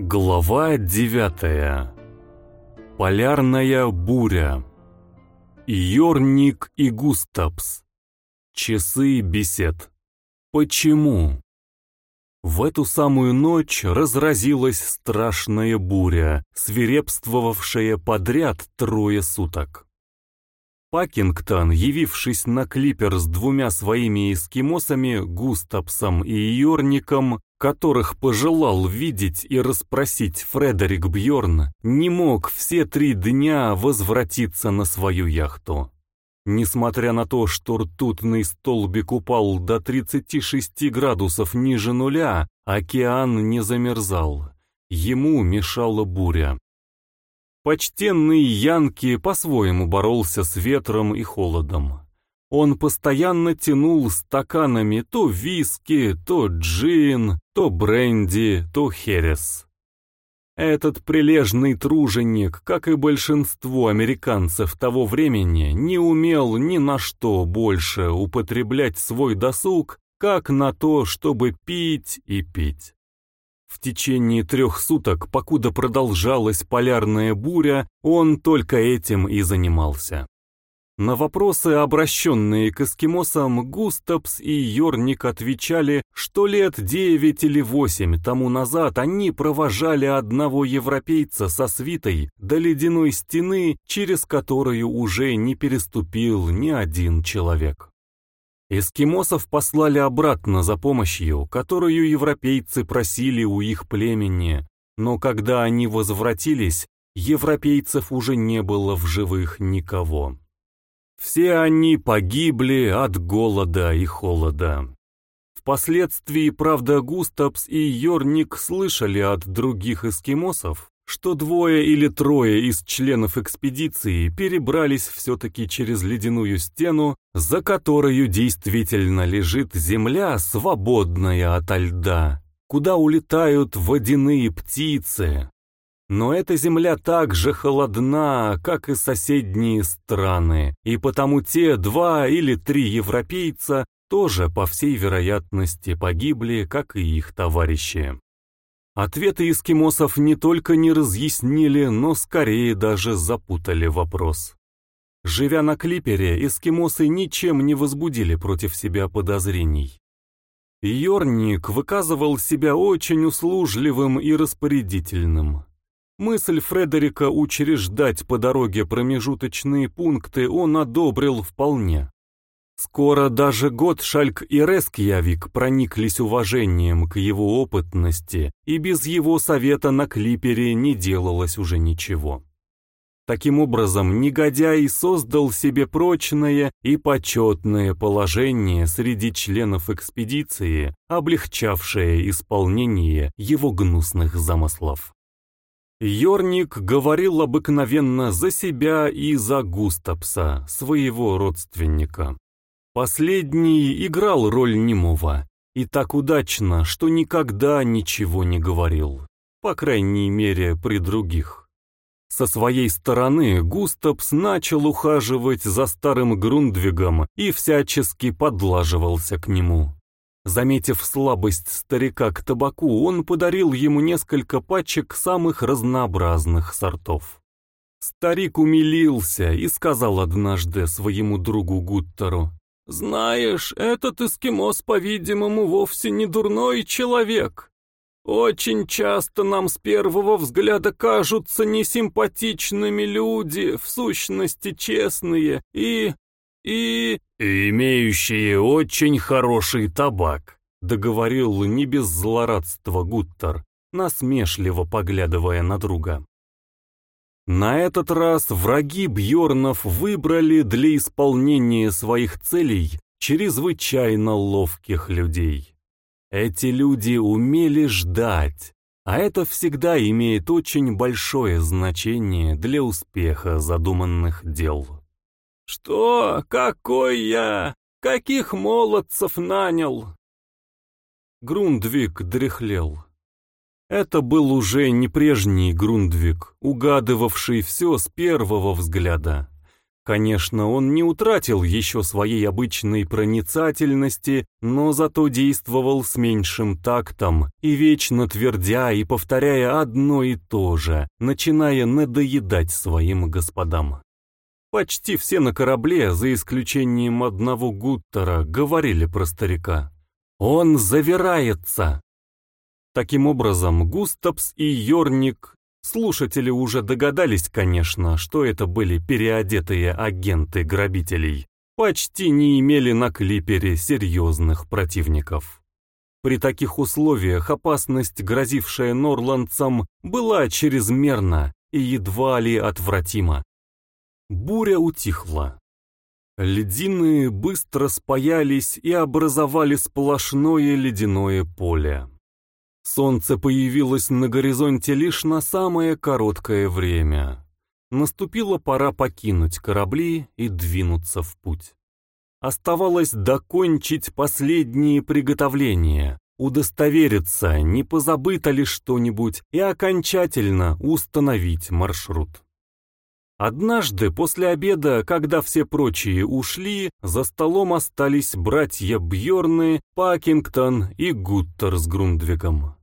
Глава девятая. Полярная буря. Йорник и Густапс. Часы бесед. Почему? В эту самую ночь разразилась страшная буря, свирепствовавшая подряд трое суток. Пакингтон, явившись на клипер с двумя своими эскимосами, Густапсом и Йорником, которых пожелал видеть и расспросить Фредерик Бьорн, не мог все три дня возвратиться на свою яхту. Несмотря на то, что ртутный столбик упал до 36 градусов ниже нуля, океан не замерзал. Ему мешала буря. Почтенный Янки по-своему боролся с ветром и холодом. Он постоянно тянул стаканами то виски, то джин, то бренди, то херес. Этот прилежный труженик, как и большинство американцев того времени, не умел ни на что больше употреблять свой досуг, как на то, чтобы пить и пить. В течение трех суток, покуда продолжалась полярная буря, он только этим и занимался. На вопросы, обращенные к эскимосам, Густапс и Йорник отвечали, что лет девять или восемь тому назад они провожали одного европейца со свитой до ледяной стены, через которую уже не переступил ни один человек. Эскимосов послали обратно за помощью, которую европейцы просили у их племени, но когда они возвратились, европейцев уже не было в живых никого. Все они погибли от голода и холода. Впоследствии, правда, Густапс и Йорник слышали от других эскимосов, что двое или трое из членов экспедиции перебрались все-таки через ледяную стену, за которой действительно лежит земля, свободная ото льда, куда улетают водяные птицы, но эта земля так же холодна, как и соседние страны, и потому те два или три европейца тоже, по всей вероятности, погибли, как и их товарищи. Ответы эскимосов не только не разъяснили, но скорее даже запутали вопрос. Живя на клипере, эскимосы ничем не возбудили против себя подозрений. Йорник выказывал себя очень услужливым и распорядительным. Мысль Фредерика учреждать по дороге промежуточные пункты он одобрил вполне. Скоро даже Готшальк и Рескьявик прониклись уважением к его опытности, и без его совета на клипере не делалось уже ничего. Таким образом, негодяй создал себе прочное и почетное положение среди членов экспедиции, облегчавшее исполнение его гнусных замыслов. Йорник говорил обыкновенно за себя и за Густапса, своего родственника. Последний играл роль немого, и так удачно, что никогда ничего не говорил, по крайней мере при других. Со своей стороны Густапс начал ухаживать за старым Грундвигом и всячески подлаживался к нему. Заметив слабость старика к табаку, он подарил ему несколько пачек самых разнообразных сортов. Старик умилился и сказал однажды своему другу Гуттеру, «Знаешь, этот эскимос, по-видимому, вовсе не дурной человек. Очень часто нам с первого взгляда кажутся несимпатичными люди, в сущности честные, и и... имеющие очень хороший табак», — договорил не без злорадства Гуттер, насмешливо поглядывая на друга. На этот раз враги Бьорнов выбрали для исполнения своих целей чрезвычайно ловких людей. Эти люди умели ждать, а это всегда имеет очень большое значение для успеха задуманных дел. «Что? Какой я? Каких молодцев нанял?» Грундвик дряхлел. Это был уже не прежний Грундвик, угадывавший все с первого взгляда. Конечно, он не утратил еще своей обычной проницательности, но зато действовал с меньшим тактом и вечно твердя и повторяя одно и то же, начиная надоедать своим господам. Почти все на корабле, за исключением одного Гуттера, говорили про старика. «Он завирается!» Таким образом, Густапс и Йорник Слушатели уже догадались, конечно, что это были переодетые агенты грабителей. Почти не имели на клипере серьезных противников. При таких условиях опасность, грозившая норландцам, была чрезмерна и едва ли отвратима. Буря утихла. Льдины быстро спаялись и образовали сплошное ледяное поле. Солнце появилось на горизонте лишь на самое короткое время. Наступила пора покинуть корабли и двинуться в путь. Оставалось докончить последние приготовления, удостовериться, не позабыто ли что-нибудь, и окончательно установить маршрут. Однажды после обеда, когда все прочие ушли, за столом остались братья Бьорны, Пакингтон и Гуттер с Грундвиком.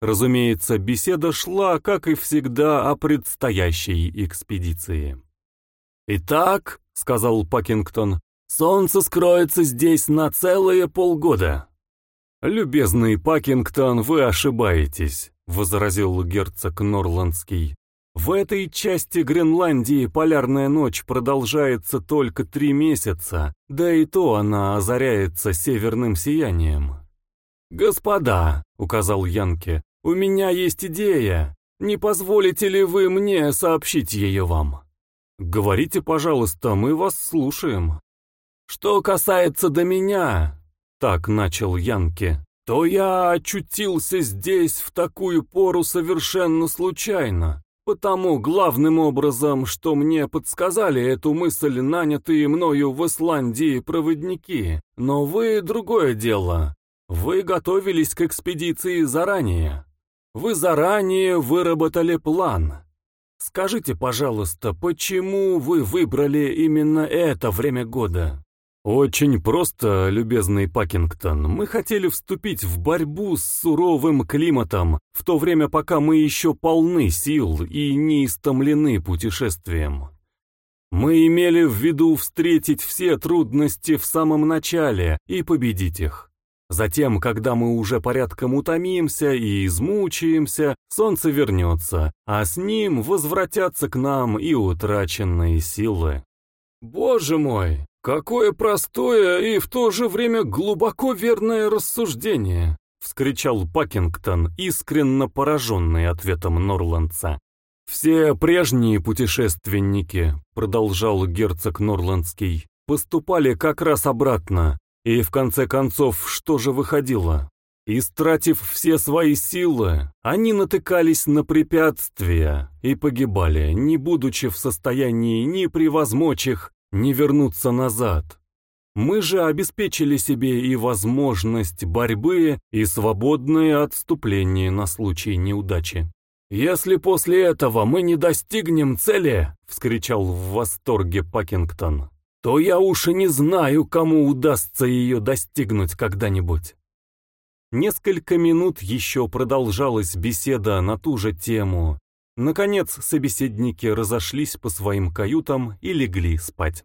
Разумеется, беседа шла, как и всегда, о предстоящей экспедиции. «Итак», — сказал Пакингтон, — «солнце скроется здесь на целые полгода». «Любезный Пакингтон, вы ошибаетесь», — возразил герцог Норландский. «В этой части Гренландии полярная ночь продолжается только три месяца, да и то она озаряется северным сиянием». «Господа», — указал Янке, у меня есть идея. Не позволите ли вы мне сообщить ее вам? Говорите, пожалуйста, мы вас слушаем. Что касается до меня, так начал Янке, то я очутился здесь в такую пору совершенно случайно. Потому главным образом, что мне подсказали эту мысль нанятые мною в Исландии проводники. Но вы другое дело. Вы готовились к экспедиции заранее. Вы заранее выработали план. Скажите, пожалуйста, почему вы выбрали именно это время года? Очень просто, любезный Пакингтон. Мы хотели вступить в борьбу с суровым климатом, в то время пока мы еще полны сил и не истомлены путешествием. Мы имели в виду встретить все трудности в самом начале и победить их. Затем, когда мы уже порядком утомимся и измучаемся, солнце вернется, а с ним возвратятся к нам и утраченные силы. Боже мой, какое простое и в то же время глубоко верное рассуждение, вскричал Пакингтон, искренне пораженный ответом Норландца. «Все прежние путешественники», — продолжал герцог Норландский, — «поступали как раз обратно, и в конце концов, что же выходило? Истратив все свои силы, они натыкались на препятствия и погибали, не будучи в состоянии ни превозмочь их, ни вернуться назад. Мы же обеспечили себе и возможность борьбы, и свободное отступление на случай неудачи. «Если после этого мы не достигнем цели», — вскричал в восторге Пакингтон, то я уж и не знаю, кому удастся ее достигнуть когда-нибудь. Несколько минут еще продолжалась беседа на ту же тему. Наконец собеседники разошлись по своим каютам и легли спать.